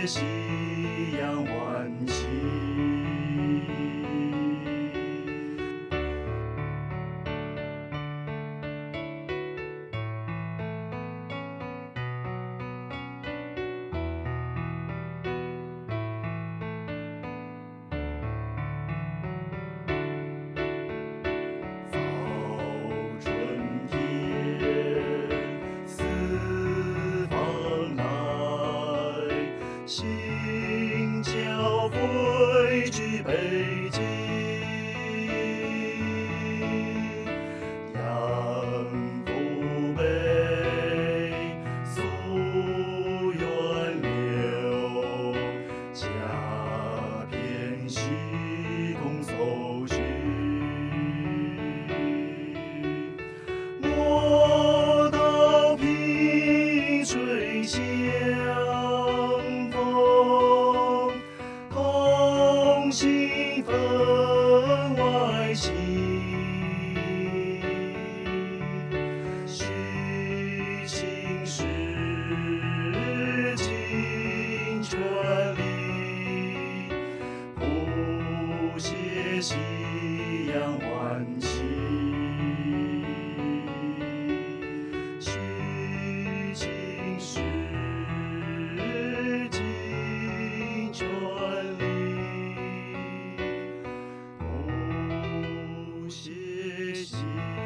学习。北京扬浮悲流佳片西风嗖嗖莫道萍水相逢同心分外清全力夕阳晚心。